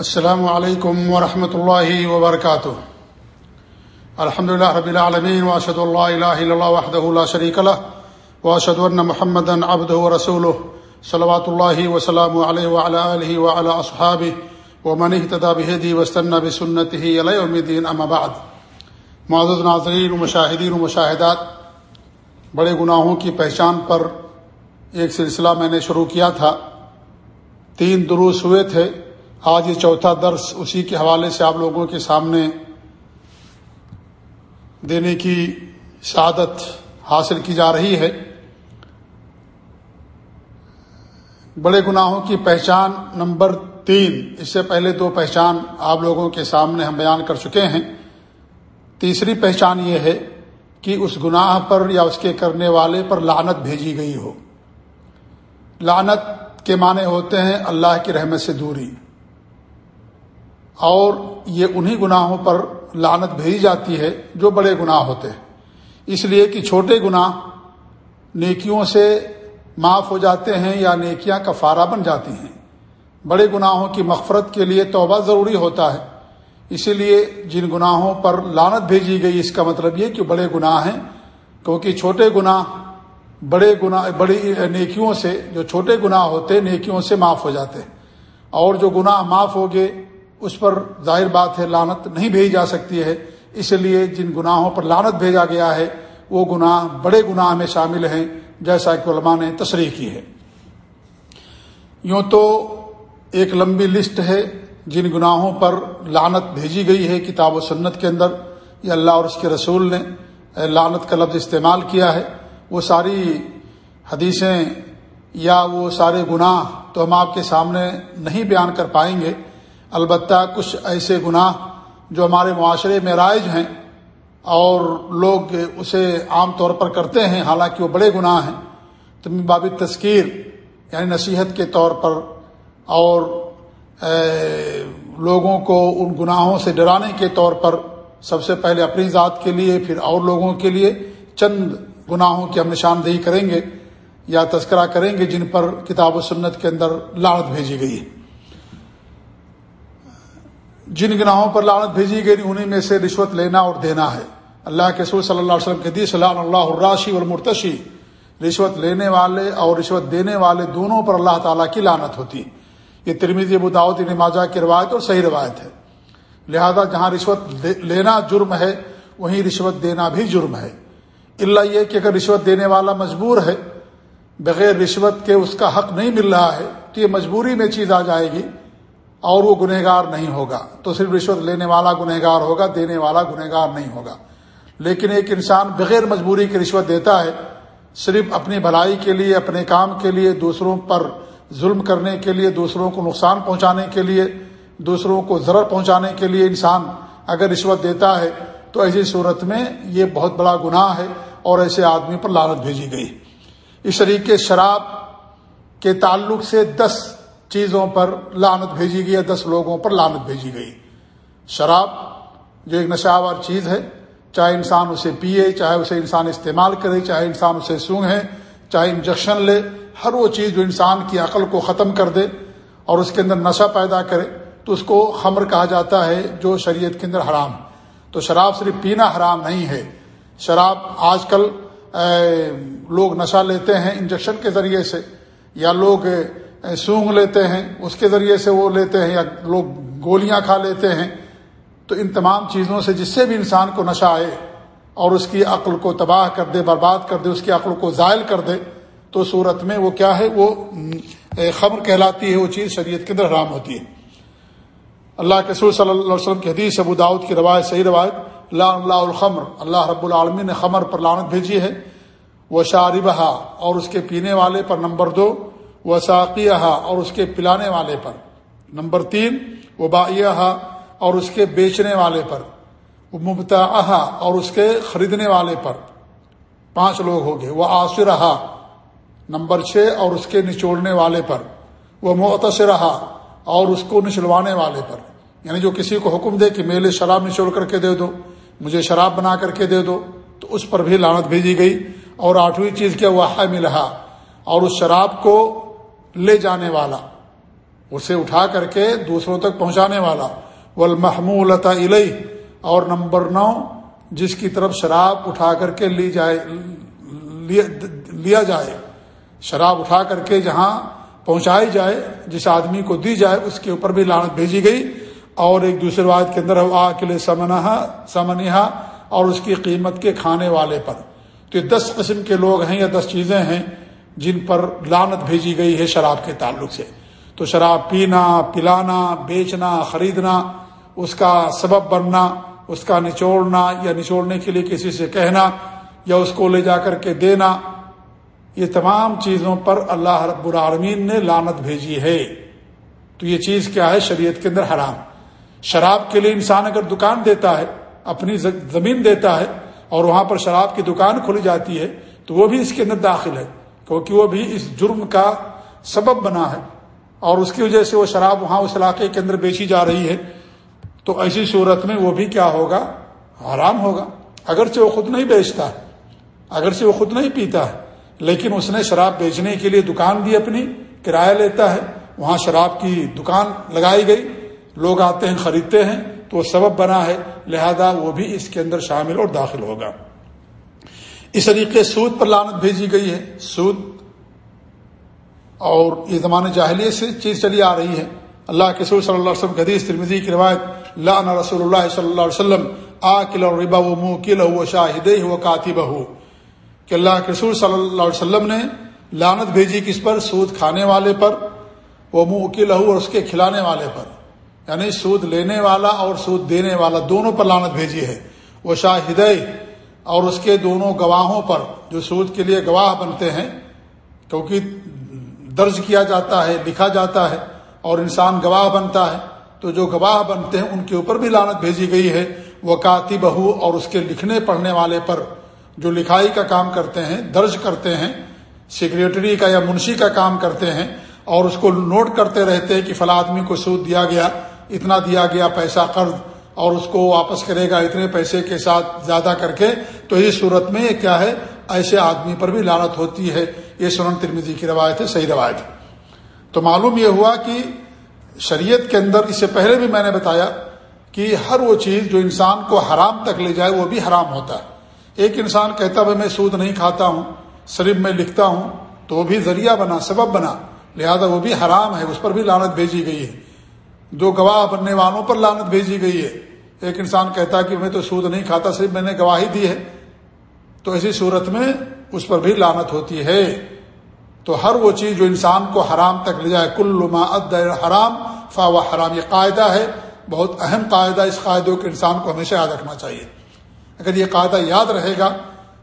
السلام علیکم ورحمۃ اللہ وبرکاتہ الحمد لله رب العالمين واشهد ان لا اله الا الله وحده لا شريك له واشهد ان محمدا عبده ورسوله صلوات الله وسلامه عليه وعلى اله وعلى اصحابه ومن اهتدى بهديه واستنى بسنته الى يوم الدين اما بعد. معزز ناظرین و مشاہدین و مشاہدات، بڑے گناہوں کی پہچان پر ایک سلسلہ میں نے شروع کیا تھا۔ تین دروس ہوئے تھے۔ آج یہ چوتھا درس اسی کے حوالے سے آپ لوگوں کے سامنے دینے کی سعادت حاصل کی جا رہی ہے۔ بڑے گناہوں کی پہچان نمبر تین، اس سے پہلے دو پہچان آپ لوگوں کے سامنے ہم بیان کر چکے ہیں۔ تیسری پہچان یہ ہے کہ اس گناہ پر یا اس کے کرنے والے پر لعنت بھیجی گئی ہو۔ لعنت کے معنی ہوتے ہیں اللہ کی رحمت سے دوری۔ اور یہ انہی گناہوں پر لانت بھیجی جاتی ہے جو بڑے گناہ ہوتے ہیں۔ اس لیے کہ چھوٹے گناہ نیکیوں سے معاف ہو جاتے ہیں یا نیکیاں کفارہ بن جاتی ہیں۔ بڑے گناہوں کی مغفرت کے لیے توبہ ضروری ہوتا ہے۔ اسی لیے جن گناہوں پر لانت بھیجی گئی، اس کا مطلب یہ کہ بڑے گناہ ہیں۔ کیونکہ چھوٹے گناہ بڑے گناہ، بڑی نیکیوں سے، جو چھوٹے گناہ ہوتے نیکیوں سے معاف ہو جاتے ہیں۔ اور جو گناہ معاف ہو گئے اس پر ظاہر بات ہے لانت نہیں بھیجی جا سکتی ہے۔ اس لیے جن گناہوں پر لانت بھیجا گیا ہے، وہ گناہ بڑے گناہ میں شامل ہیں، جیسا کہ علماء نے تصریح کی ہے۔ یوں تو ایک لمبی لسٹ ہے جن گناہوں پر لانت بھیجی گئی ہے کتاب و سنت کے اندر۔ یہ اللہ اور اس کے رسول نے لانت کا لفظ استعمال کیا ہے۔ وہ ساری حدیثیں یا وہ سارے گناہ تو ہم آپ کے سامنے نہیں بیان کر پائیں گے۔ البتہ کچھ ایسے گناہ جو ہمارے معاشرے میں رائج ہیں اور لوگ اسے عام طور پر کرتے ہیں، حالانکہ وہ بڑے گناہ ہیں۔ تو باب تذکیر یعنی نصیحت کے طور پر اور لوگوں کو ان گناہوں سے ڈرانے کے طور پر سب سے پہلے اپنی ذات کے لیے، پھر اور لوگوں کے لیے چند گناہوں کی ہم نشاندہی کریں گے یا تذکرہ کریں گے جن پر کتاب و سنت کے اندر لانت بھیجی گئی ہے۔ جن گناہوں پر لعنت بھیجی گئی انہیں میں سے رشوت لینا اور دینا ہے۔ اللہ کے سور صلی اللہ علیہ وسلم کے دی صلی اللہ الراشی والمرتشی۔ رشوت لینے والے اور رشوت دینے والے دونوں پر اللہ تعالیٰ کی لانت ہوتی۔ یہ ترمیزی ابوداؤد نمازہ کی روایت اور صحیح روایت ہے۔ لہذا جہاں رشوت لینا جرم ہے، وہیں رشوت دینا بھی جرم ہے۔ اللہ یہ کہ اگر رشوت دینے والا مجبور ہے، بغیر رشوت کے اس کا حق نہیں مل رہا ہے، تو یہ مجبوری میں چیز آ جائے گی۔ اور وہ گنہگار نہیں ہوگا۔ تو صرف رشوت لینے والا گنہگار ہوگا، دینے والا گنہگار نہیں ہوگا۔ لیکن ایک انسان بغیر مجبوری کی رشوت دیتا ہے، صرف اپنی بھلائی کے لیے، اپنے کام کے لیے، دوسروں پر ظلم کرنے کے لیے، دوسروں کو نقصان پہنچانے کے لیے، دوسروں کو ضرر پہنچانے کے لیے انسان اگر رشوت دیتا ہے، تو ایسی صورت میں یہ بہت بڑا گناہ ہے اور ایسے آدمی پر لالت بھیجی گئی۔ اس طریقے شراب کے تعلق سے دس چیزوں پر لانت بھیجی گئی دس لوگوں پر لانت بھیجی گئی۔ شراب جو ایک نشاور چیز ہے، چاہے انسان اسے پیے، چاہے اسے انسان استعمال کرے، چاہے انسان اسے سونگھے، چاہے انجیکشن لے، ہر وہ چیز جو انسان کی عقل کو ختم کر دے اور اس کے اندر نشہ پیدا کرے، تو اس کو خمر کہا جاتا ہے جو شریعت کے اندر حرام۔ تو شراب صرف پینا حرام نہیں ہے۔ شراب آج کل لوگ نشہ لیتے ہیں انجیکشن کے ذریعے سے، یا لوگ سونگ لیتے ہیں، اس کے ذریعے سے وہ لیتے ہیں یا لوگ گولیاں کھا لیتے ہیں، تو ان تمام چیزوں سے جس سے بھی انسان کو نشہ آئے اور اس کی عقل کو تباہ کر دے، برباد کر دے، اس کی عقل کو زائل کر دے، تو صورت میں وہ کیا ہے؟ وہ خبر کہلاتی ہے، وہ چیز شریعت کے اندر حرام ہوتی ہے۔ اللہ کے سور صلی اللہ علیہ وسلم کی حدیث ابو داود کی روایت، صحیح روایت، لا اللہ الخمر، اللہ رب العالمین نے خمر پر لانت بھیجی ہے۔ وہ شاربہ اور اس کے پینے والے پر نمبر دو وہ اور اس کے پلانے والے پر۔ نمبر تین وہ اور اس کے بیچنے والے پر۔ وہ مبتا اور اس کے خریدنے والے پر۔ پانچ لوگ ہو گئے۔ وہ آسرہ نمبر چھ، اور اس کے نچوڑنے والے پر۔ وہ رہا اور اس کو نچلوانے والے پر۔ یعنی جو کسی کو حکم دے کہ میلے شراب نچوڑ کر کے دے دو، مجھے شراب بنا کر کے دے دو، تو اس پر بھی لانت بھیجی گئی۔ اور آٹھویں چیز کیا؟ وہ ملہا اور اس شراب کو لے جانے والا، اسے اٹھا کر کے دوسروں تک پہنچانے والا والمحمول علیہ اور نمبر نو، جس کی طرف شراب اٹھا کر کے لی جائے، لیا جائے۔ شراب اٹھا کر کے جہاں پہنچائی جائے، جس آدمی کو دی جائے، اس کے اوپر بھی لانت بھیجی گئی۔ اور ایک دوسرے بات کے اندر آ کے لیے سمنہا سمنہا اور اس کی قیمت کے کھانے والے پر۔ تو یہ دس قسم کے لوگ ہیں یا دس چیزیں ہیں جن پر لانت بھیجی گئی ہے شراب کے تعلق سے۔ تو شراب پینا، پلانا، بیچنا، خریدنا، اس کا سبب بننا، اس کا نچوڑنا یا نچوڑنے کے لیے کسی سے کہنا یا اس کو لے جا کر کے دینا، یہ تمام چیزوں پر اللہ رب العالمین نے لانت بھیجی ہے۔ تو یہ چیز کیا ہے؟ شریعت کے اندر حرام۔ شراب کے لیے انسان اگر دکان دیتا ہے، اپنی زمین دیتا ہے اور وہاں پر شراب کی دکان کھلی جاتی ہے، تو وہ بھی اس کے اندر داخل ہے۔ کیونکہ وہ بھی اس جرم کا سبب بنا ہے اور اس کی وجہ سے وہ شراب وہاں اس علاقے کے اندر بیچی جا رہی ہے تو ایسی صورت میں وہ بھی کیا ہوگا؟ حرام ہوگا۔ اگرچہ وہ خود نہیں بیچتا ہے اگرچہ وہ خود نہیں پیتا ہے، لیکن اس نے شراب بیچنے کے لیے دکان دی اپنی، کرایہ لیتا ہے، وہاں شراب کی دکان لگائی گئی، لوگ آتے ہیں، خریدتے ہیں، تو وہ سبب بنا ہے، لہذا وہ بھی اس کے اندر شامل اور داخل ہوگا۔ اس طریقے سود پر لانت بھیجی گئی ہے۔ سود اور یہ زمانے جاہلیت سے چیز چلی آ رہی ہے۔ اللہ کے سور صلی اللہ علیہ وسلم حدیث ترمیزی کی روایت لانا رسول اللہ صلی اللہ علیہ وسلم آ کل ربا و منہ کل ہو شاہد ہو کاتب ہو کہ اللہ کے رسول صلی اللہ علیہ وسلم نے لانت بھیجی کس پر؟ سود کھانے والے پر وہ منہ کی لہو اور اس کے کھلانے والے پر۔ یعنی سود لینے والا اور سود دینے والا دونوں پر لانت بھیجی ہے۔ وہ شاہد اور اس کے دونوں گواہوں پر جو سود کے لیے گواہ بنتے ہیں کیونکہ درج کیا جاتا ہے، لکھا جاتا ہے اور انسان گواہ بنتا ہے، تو جو گواہ بنتے ہیں، ان کے اوپر بھی لانت بھیجی گئی ہے۔ وہ کاتی بہو اور اس کے لکھنے پڑھنے والے پر جو لکھائی کا کام کرتے ہیں، درج کرتے ہیں، سیکریٹری کا یا منشی کا کام کرتے ہیں، اور اس کو نوٹ کرتے رہتے ہیں کہ فلاں آدمی کو سود دیا گیا، اتنا دیا گیا، پیسہ قرض اور اس کو واپس کرے گا اتنے پیسے کے ساتھ زیادہ کر کے، تو اس صورت میں کیا ہے؟ ایسے آدمی پر بھی لانت ہوتی ہے۔ یہ سنن ترمیزی کی روایت ہے، صحیح روایت ہے۔ تو معلوم یہ ہوا کہ شریعت کے اندر، اس سے پہلے بھی میں نے بتایا کہ ہر وہ چیز جو انسان کو حرام تک لے جائے، وہ بھی حرام ہوتا ہے۔ ایک انسان کہتا بھائی میں سود نہیں کھاتا ہوں، صرف میں لکھتا ہوں، تو وہ بھی ذریعہ بنا، سبب بنا۔ لہذا وہ بھی حرام ہے، اس پر بھی لانت بھیجی گئی ہے۔ دو گواہ بننے والوں پر لانت بھیجی گئی ہے۔ ایک انسان کہتا ہے کہ میں تو سود نہیں کھاتا، صرف میں نے گواہی دی ہے۔ تو ایسی صورت میں اس پر بھی لانت ہوتی ہے۔ تو ہر وہ چیز جو انسان کو حرام تک لے جائے، کل ما اد حرام فا و حرام، یہ قاعدہ ہے۔ بہت اہم قاعدہ اس قاعدے کو انسان کو ہمیشہ یاد رکھنا چاہیے۔ اگر یہ قاعدہ یاد رہے گا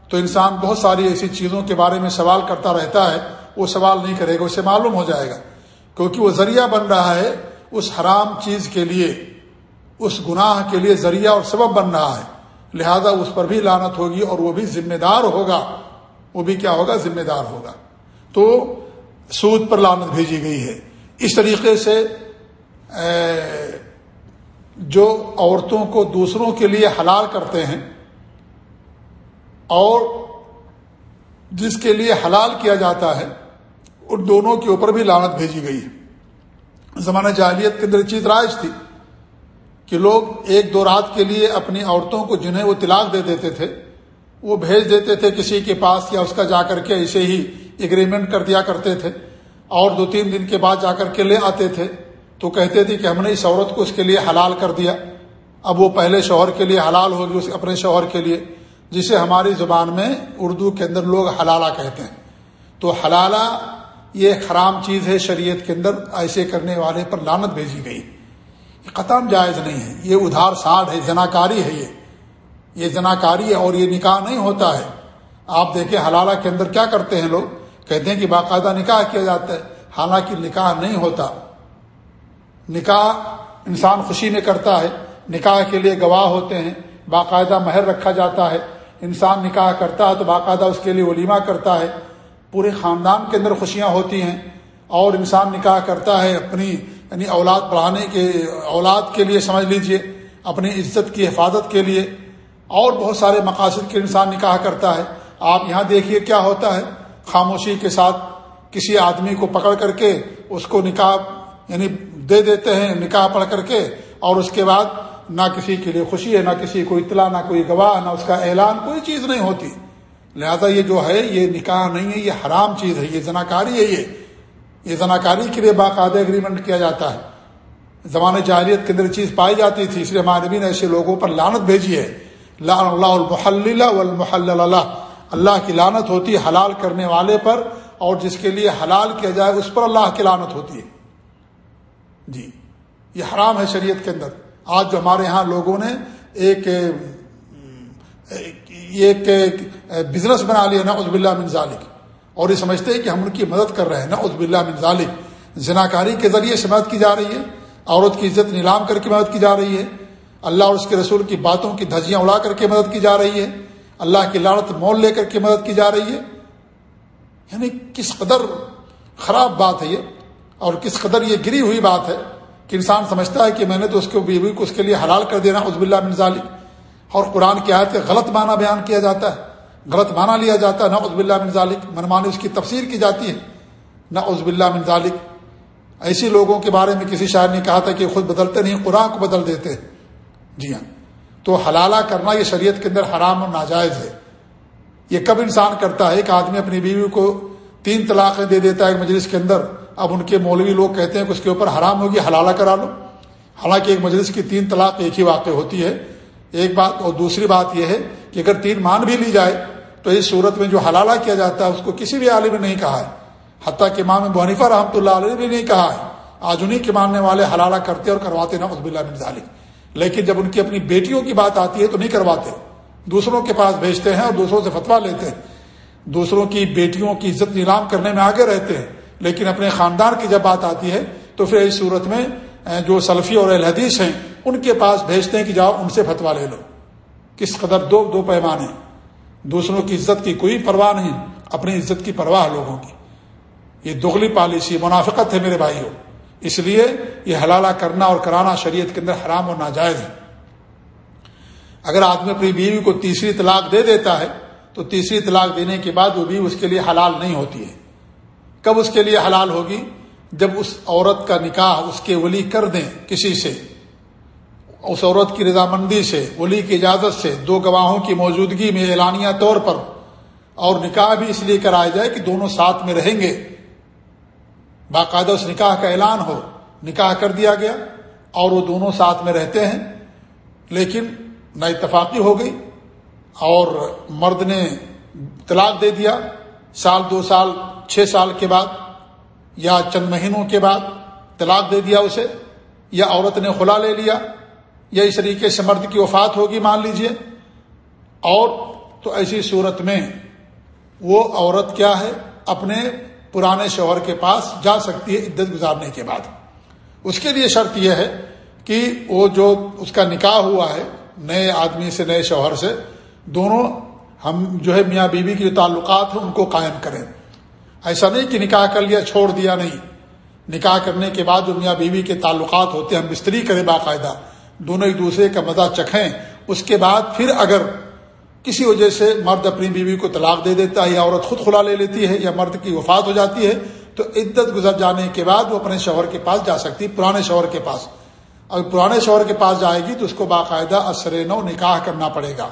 تو انسان بہت ساری ایسی چیزوں کے بارے میں سوال کرتا رہتا ہے، وہ سوال نہیں کرے گا، اسے معلوم ہو جائے گا۔ کیونکہ وہ ذریعہ بن رہا ہے اس حرام چیز کے لیے۔ اس گناہ کے لیے ذریعہ اور سبب بن رہا ہے۔ لہذا اس پر بھی لانت ہوگی اور وہ بھی ذمہ دار ہوگا۔ وہ بھی کیا ہوگا؟ ذمہ دار ہوگا۔ تو سود پر لانت بھیجی گئی ہے۔ اس طریقے سے جو عورتوں کو دوسروں کے لیے حلال کرتے ہیں اور جس کے لیے حلال کیا جاتا ہے، ان دونوں کے اوپر بھی لانت بھیجی گئی ہے۔ زمانہ جاہلیت کے اندر چیز رائج تھی۔ کہ لوگ ایک دو رات کے لیے اپنی عورتوں کو جنہیں وہ طلاق دے دیتے تھے، وہ بھیج دیتے تھے کسی کے پاس یا اس کا جا کر کے ایسے ہی اگریمنٹ کر دیا کرتے تھے۔ اور دو تین دن کے بعد جا کر کے لے آتے تھے۔ تو کہتے تھے کہ ہم نے اس عورت کو اس کے لیے حلال کر دیا۔ اب وہ پہلے شوہر کے لیے حلال ہوگی اس اپنے شوہر کے لیے، جسے ہماری زبان میں اردو کے اندر لوگ حلالہ کہتے ہیں۔ تو حلالہ یہ حرام چیز ہے شریعت کے اندر، ایسے کرنے والے پر لانت بھیجی گئی۔ یہ قطم جائز نہیں ہے، یہ ادھار ساڑھ ہے جناکاری ہے یہ۔ یہ جناکاری ہے اور یہ نکاح نہیں ہوتا ہے۔ آپ دیکھیں حلالہ کے اندر کیا کرتے ہیں لوگ؟ کہتے ہیں کہ باقاعدہ نکاح کیا جاتا ہے، حالانکہ نکاح نہیں ہوتا۔ نکاح انسان خوشی میں کرتا ہے، نکاح کے لیے گواہ ہوتے ہیں، باقاعدہ مہر رکھا جاتا ہے۔ انسان نکاح کرتا ہے تو باقاعدہ اس کے لیے ولیمہ کرتا ہے۔ پورے خاندان کے اندر خوشیاں ہوتی ہیں اور انسان نکاح کرتا ہے اپنی یعنی اولاد بڑھانے کے اولاد کے لیے سمجھ لیجیے، اپنی عزت کی حفاظت کے لیے، اور بہت سارے مقاصد کے انسان نکاح کرتا ہے۔ آپ یہاں دیکھیے کیا ہوتا ہے۔ خاموشی کے ساتھ کسی آدمی کو پکڑ کر کے اس کو نکاح یعنی دے دیتے ہیں، نکاح پڑھ کر کے، اور اس کے بعد نہ کسی کے لیے خوشی ہے، نہ کسی کو اطلاع، نہ کوئی گواہ، نہ اس کا اعلان، کوئی چیز نہیں ہوتی۔ لہذا یہ جو ہے، یہ نکاح نہیں ہے، یہ حرام چیز ہے، یہ زناکاری ہے یہ۔ یہ زناکاری کے لیے باقاعدہ اگریمنٹ کیا جاتا ہے۔ زمانے جاہلیت کے اندر چیز پائی جاتی تھی، اس لیے ہمارے نبی نے ایسے لوگوں پر لانت بھیجی ہے۔ لان اللہ المحل والمحل اللہ اللہ کی لانت ہوتی ہے حلال کرنے والے پر، اور جس کے لیے حلال کیا جائے اس پر اللہ کی لانت ہوتی ہے۔ جی یہ حرام ہے شریعت کے اندر۔ آج جو ہمارے ہاں لوگوں نے ایک ایک بزنس بنا لیا نا عزب اللہ من ذالک۔ اور یہ سمجھتے ہیں کہ ہم ان کی مدد کر رہے ہیں نا عزب اللہ من ذالک۔ زناکاری کے ذریعے سے مدد کی جا رہی ہے، عورت کی عزت نیلام کر کے مدد کی جا رہی ہے، اللہ اور اس کے رسول کی باتوں کی دھجیاں اڑا کر کے مدد کی جا رہی ہے، اللہ کی لانت مول لے کر کے مدد کی جا رہی ہے۔ یعنی کس قدر خراب بات ہے یہ، اور کس قدر یہ گری ہوئی بات ہے کہ انسان سمجھتا ہے کہ میں نے تو اس کو بیوی کو اس کے لیے حلال کر دینا عزب اللہ منظالی اور قرآن کی آیت غلط معنی بیان کیا جاتا ہے۔ غلط معنی لیا جاتا ہے، نہ عزب اللہ منظالک منمانی اس کی تفسیر کی جاتی ہے نہ عزب اللہ منظالک ایسی لوگوں کے بارے میں کسی شاعر نے کہا تھا کہ خود بدلتے نہیں، قرآن کو بدل دیتے جی ہاں۔ تو حلالہ کرنا یہ شریعت کے اندر حرام اور ناجائز ہے۔ یہ کب انسان کرتا ہے؟ ایک آدمی اپنی بیوی کو تین طلاقیں دے دیتا ہے ایک مجلس کے اندر۔ اب ان کے مولوی لوگ کہتے ہیں کہ اس کے اوپر حرام ہوگی، حلالہ کرا لو۔ حالانکہ ایک مجلس کی تین طلاق ایک ہی واقع ہوتی ہے۔ ایک بات اور دوسری بات یہ ہے کہ اگر تین مان بھی لی جائے تو اس صورت میں جو حلالہ کیا جاتا ہے اس کو کسی بھی عالم نے نہیں کہا ہے۔ حتیٰ کہ امام بحنیفہ رحمۃ اللہ علیہ بھی نہیں کہا ہے۔ آج انہیں کے ماننے والے حلالہ کرتے اور کرواتے نا عزب اللہ ظالم لیکن جب ان کی اپنی بیٹیوں کی بات آتی ہے تو نہیں کرواتے۔ دوسروں کے پاس بھیجتے ہیں اور دوسروں سے فتوا لیتے ہیں۔ دوسروں کی بیٹیوں کی عزت نیلام کرنے میں آگے رہتے ہیں۔ لیکن اپنے خاندان کی جب بات آتی ہے تو پھر اس صورت میں، جو سلفی اور الحدیث ہیں ان کے پاس بھیجتے ہیں کہ جاؤ ان سے فتوا لے لو۔ کس قدر دو دو پیمانے دوسروں کی عزت کی کوئی پرواہ نہیں، اپنی عزت کی پرواہ لوگوں کی۔ یہ دغلی پالیسی منافقت ہے میرے بھائیوں۔ اس لیے یہ حلالہ کرنا اور کرانا شریعت کے اندر حرام اور ناجائز ہے۔ اگر آدمی اپنی بیوی کو تیسری طلاق دے دیتا ہے، تو تیسری طلاق دینے کے بعد وہ بیوی اس کے لیے حلال نہیں ہوتی ہے۔ کب اس کے لیے حلال ہوگی؟ جب اس عورت کا نکاح اس کے ولی کر دیں کسی سے۔ اس عورت کی رضامندی سے، ولی کی اجازت سے دو گواہوں کی موجودگی میں اعلانیہ طور پر اور نکاح بھی اس لیے کرایا جائے کہ دونوں ساتھ میں رہیں گے۔ باقاعدہ اس نکاح کا اعلان ہو، نکاح کر دیا گیا اور وہ دونوں ساتھ میں رہتے ہیں۔ لیکن نہ اتفاقی ہو گئی اور مرد نے طلاق دے دیا سال، دو سال، چھ سال کے بعد یا چند مہینوں کے بعد طلاق دے دیا اسے یا عورت نے خلا لے لیا۔ یا اس طریقے سے مرد کی وفات ہوگی مان لیجیے۔ اور تو ایسی صورت میں وہ عورت کیا ہے؟ اپنے پرانے شوہر کے پاس جا سکتی ہے عدت گزارنے کے بعد۔ اس کے لیے شرط یہ ہے کہ وہ جو اس کا نکاح ہوا ہے، نئے آدمی سے، نئے شوہر سے، دونوں ہم جو ہے میاں بیوی کے جو تعلقات ہیں، ان کو قائم کریں۔ ایسا نہیں کہ نکاح کر لیا، چھوڑ دیا نہیں۔ نکاح کرنے کے بعد جو میاں بیوی کے تعلقات ہوتے ہیں، ہم بستری کریں باقاعدہ۔ دونوں ایک دوسرے کا مزہ چکھیں، اس کے بعد پھر اگر کسی وجہ سے مرد اپنی بیوی کو طلاق دے دیتا ہے یا عورت خود خلا لے لیتی ہے یا مرد کی وفات ہو جاتی ہے، تو عدت گزر جانے کے بعد وہ اپنے شوہر کے پاس جا سکتی، پرانے شوہر کے پاس۔ اگر پرانے شوہر کے پاس جائے گی تو اس کو باقاعدہ اثر نو نکاح کرنا پڑے گا۔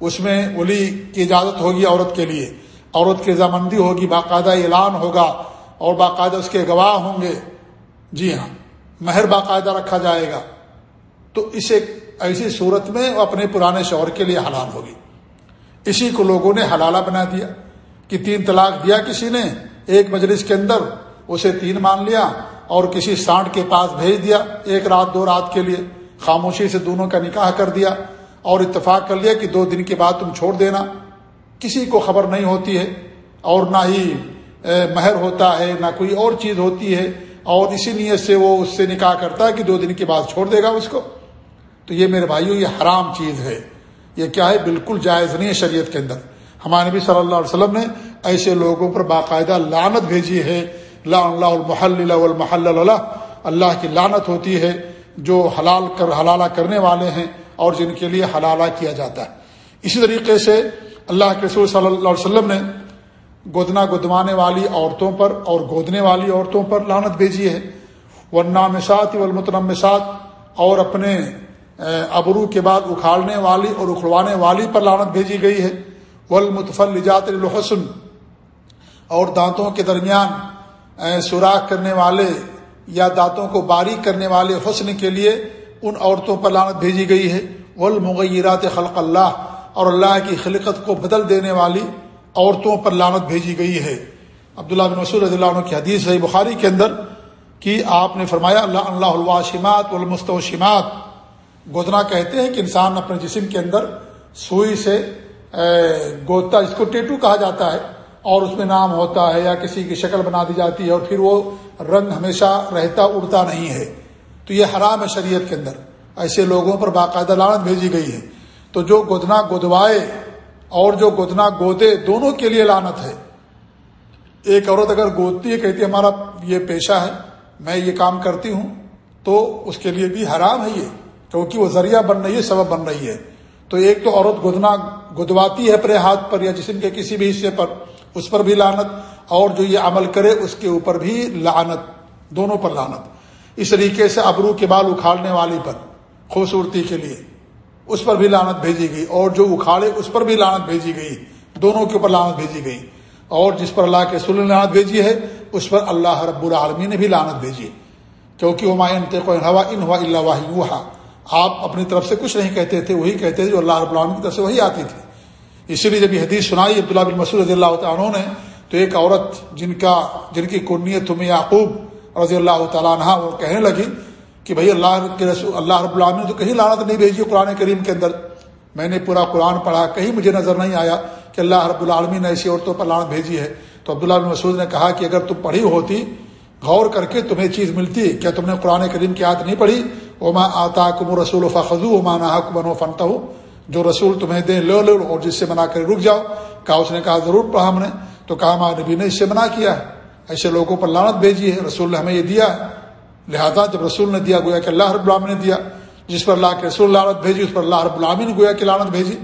اس میں ولی کی اجازت ہوگی عورت کے لیے۔ عورت کی رضامندی ہوگی، باقاعدہ اعلان ہوگا اور باقاعدہ اس کے گواہ ہوں گے۔ جی ہاں مہر باقاعدہ رکھا جائے گا۔ تو اسے ایسی صورت میں اپنے پرانے شوہر کے لیے حلال ہوگی۔ اسی کو لوگوں نے حلالہ بنا دیا کہ تین طلاق دیا کسی نے، ایک مجلس کے اندر اسے تین مان لیا اور کسی سانٹ کے پاس بھیج دیا ایک رات، دو رات کے لیے۔ خاموشی سے دونوں کا نکاح کر دیا اور اتفاق کر لیا کہ دو دن کے بعد تم چھوڑ دینا۔ کسی کو خبر نہیں ہوتی ہے اور نہ ہی مہر ہوتا ہے، نہ کوئی اور چیز ہوتی ہے اور اسی نیت سے وہ اس سے نکاح کرتا ہے کہ دو دن کے بعد چھوڑ دے گا اس کو۔ تو یہ میرے بھائیوں یہ حرام چیز ہے۔ یہ کیا ہے؟ بالکل جائز نہیں ہے شریعت کے اندر۔ ہمارے نبی صلی اللہ علیہ وسلم نے ایسے لوگوں پر باقاعدہ لانت بھیجی ہے۔ لا اللہ المحل المحل اللہ اللہ کی لانت ہوتی ہے جو حلال کر، حلالہ کرنے والے ہیں اور جن کے لیے حلالہ کیا جاتا ہے۔ اسی طریقے سے اللہ کے رسول صلی اللہ علیہ وسلم نے گودنا گدوانے والی عورتوں پر اور گودنے والی عورتوں پر لانت بھیجی ہے۔ ورنامسات والمتنمسات اور اپنے ابرو کے بعد اکھاڑنے والی اور اکھڑوانے والی پر لانت بھیجی گئی ہے۔ ولمتفل لجات الحسن اور دانتوں کے درمیان سوراخ کرنے والے یا دانتوں کو باریک کرنے والے حسن کے لیے ان عورتوں پر لانت بھیجی گئی ہے۔ والمغیرات خلق اللہ اور اللہ کی خلقت کو بدل دینے والی عورتوں پر لانت بھیجی گئی ہے۔ عبداللہ بن مسور رضی اللہ عنہ کی حدیث ہے بخاری کے اندر کہ آپ نے فرمایا، اللہ اللہ الواشمات والمستوشمات۔ گودنا کہتے ہیں کہ انسان اپنے جسم کے اندر سوئی سے گوتا، جس کو ٹیٹو کہا جاتا ہے، اور اس میں نام ہوتا ہے یا کسی کی شکل بنا دی جاتی ہے اور پھر وہ رنگ ہمیشہ رہتا، اڑتا نہیں ہے۔ تو یہ حرام ہے شریعت کے اندر۔ ایسے لوگوں پر باقاعدہ لانت بھیجی گئی ہے۔ تو جو گدنا گدوائے اور جو گدنا گودے دونوں کے لیے لانت ہے۔ ایک عورت اگر گودتی ہے، کہتی ہے، ہمارا یہ پیشہ ہے، میں یہ کام کرتی ہوں، تو اس کے لیے بھی حرام ہے یہ۔ کیونکہ وہ ذریعہ بن رہی ہے، سبب بن رہی ہے۔ تو ایک تو عورت گدنا گدواتی ہے اپنے ہاتھ پر یا جسم کے کسی بھی حصے پر، اس پر بھی لانت اور جو یہ عمل کرے، اس کے اوپر بھی لانت دونوں پر لانت اس طریقے سے ابرو کے بال اکھاڑنے والی پر، خوبصورتی کے لیے، اس پر بھی لانت بھیجی گئی۔ اور جو اکھاڑے، اس پر بھی لانت بھیجی گئی۔ دونوں کے اوپر لانت بھیجی گئی۔ اور جس پر اللہ کے سل نے لانت بھیجی ہے، اس پر اللہ رب العالمین نے بھی لانت بھیجی۔ کیونکہ وہ ہوا ان ہوا اللہ واہ آپ اپنی طرف سے کچھ نہیں کہتے تھے، وہی کہتے تھے جو اللہ رب العالمین کی طرف سے وہی آتی تھی۔ اسی لیے جب یہ حدیث سنائی، عبداللہ بن مسعود رضی اللہ تعالیٰ نے، تو ایک عورت جن کا، جن کی کنیت تمہیں یعقوب رضی اللہ تعالیٰ عنہ، وہ کہنے لگی کہ بھائی اللہ کے رسول، اللہ رب العالمین تو کہیں لانت نہیں بھیجی قرآن کریم کے اندر۔ میں نے پورا قرآن پڑھا، کہیں مجھے نظر نہیں آیا کہ اللہ رب العالمین نے ایسی عورتوں پر لانت بھیجی ہے۔ تو عبداللہ بن مسعود نے کہا کہ اگر تم پڑھی ہوتی، غور کر کے تمہیں چیز ملتی، کیا تم نے قرآن کریم کی یاد نہیں پڑھی؟ اوما آتا کم رسول فخو اما نہ بن و فنتا جو رسول تمہیں دیں لو لو اور جس سے منع کر رک جاؤ۔ کہا، اس نے کہا، ضرور پڑھا ہم نے۔ تو کہا ہمارے نبی نے اس سے منع کیا ہے۔ ایسے لوگوں پر لانت بھیجی ہے۔ رسول نے ہمیں یہ دیا ہے۔ لہذا جب رسول نے دیا، گویا کہ اللہ رب العالمین نے دیا۔ جس پر اللہ کے رسول لانت بھیجی، اس پر اللہ رب العالمین نے گویا کہ لانت بھیجی۔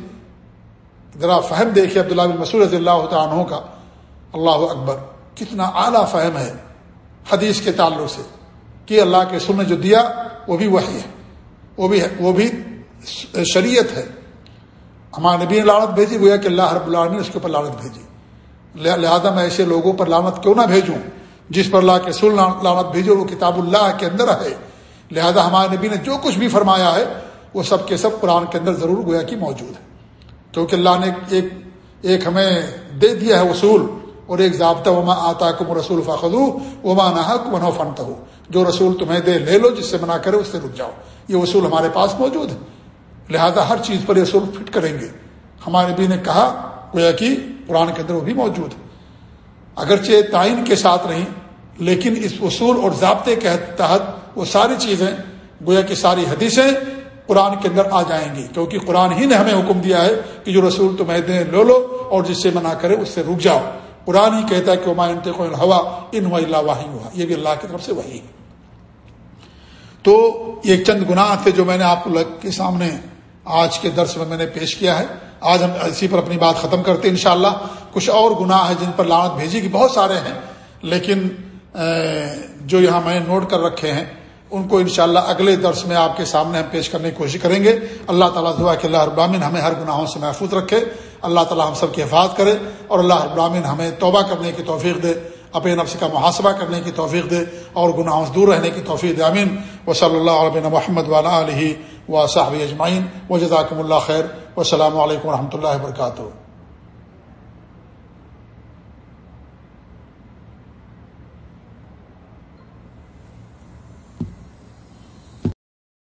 ذرا فہم دیکھیے عبداللہ بن مسور رضی اللہ عنہ کا۔ اللہ اکبر۔ کتنا اعلیٰ فہم ہے۔ حدیث کے تعلق سے۔ کہ اللہ کے رسول نے جو دیا وہ بھی وہی ہے، وہ بھی ہے، وہ بھی شریعت ہے۔ ہمارے نبی نے لانت بھیجی، گویا کہ اللہ رب العالمین نے اس کے اوپر لانت بھیجی۔ لہذا میں ایسے لوگوں پر لانت کیوں نہ بھیجوں؟ جس پر اللہ کے سل لانت بھیجو، وہ کتاب اللہ کے اندر ہے۔ لہذا ہمارے نبی نے جو کچھ بھی فرمایا ہے، وہ سب کے سب قرآن کے اندر ضرور گویا کہ موجود ہے۔ کیونکہ اللہ نے ایک ایک ہمیں دے دیا ہے اصول، اور ایک ضابطہ، وما آتا کم رسول فخو وما نہ منو فنت ہو جو رسول تمہیں دے، لے لو، جس سے منع کرے اس سے رک جاؤ۔ یہ اصول ہمارے پاس موجود ہے لہذا ہر چیز پر یہ اصول فٹ کریں گے۔ ہمارے نبی نے کہا، گویا کہ قرآن کے اندر وہ بھی موجود ہے۔ اگرچہ تعین کے ساتھ نہیں، لیکن اس اصول اور ضابطے کے تحت وہ ساری چیزیں، گویا کہ ساری حدیثیں قرآن کے اندر آ جائیں گی۔ کیونکہ قرآن ہی نے ہمیں حکم دیا ہے کہ جو رسول تمہیں دیں لو لو اور جس سے منع کرے اس سے رک جاؤ۔ قرآن ہی کہتا ہے کہ عما انتق ہوا ان اللہ ہوا یہ بھی اللہ کی طرف سے وہی ہے۔ تو یہ چند گناہ تھے جو میں نے آپ کے سامنے آج کے درس میں میں نے پیش کیا ہے۔ آج ہم اسی پر اپنی بات ختم کرتے ہیں انشاءاللہ۔ کچھ اور گناہ ہے جن پر لانت بھیجی کی بہت سارے ہیں۔ لیکن جو یہاں میں نوٹ کر رکھے ہیں، ان کو انشاءاللہ اگلے درس میں آپ کے سامنے ہم پیش کرنے کی کوشش کریں گے۔ اللہ تعالیٰ دعا کہ اللہ ابرامین ہمیں ہر گناہوں سے محفوظ رکھے۔ اللہ تعالیٰ ہم سب کی حفاظت کرے اور اللہ ابرامین ہمیں توبہ کرنے کی توفیق دے۔ اپنے نفس کا محاسبہ کرنے کی توفیق دے اور گناہوں سے دور رہنے کی توفیق دے امین و صلی اللہ علیہ محمد والا علیہ و صاحب اجمعین۔ و جزاکم اللہ خیر۔ و السلام علیکم و رحمۃ اللہ وبرکاتہ۔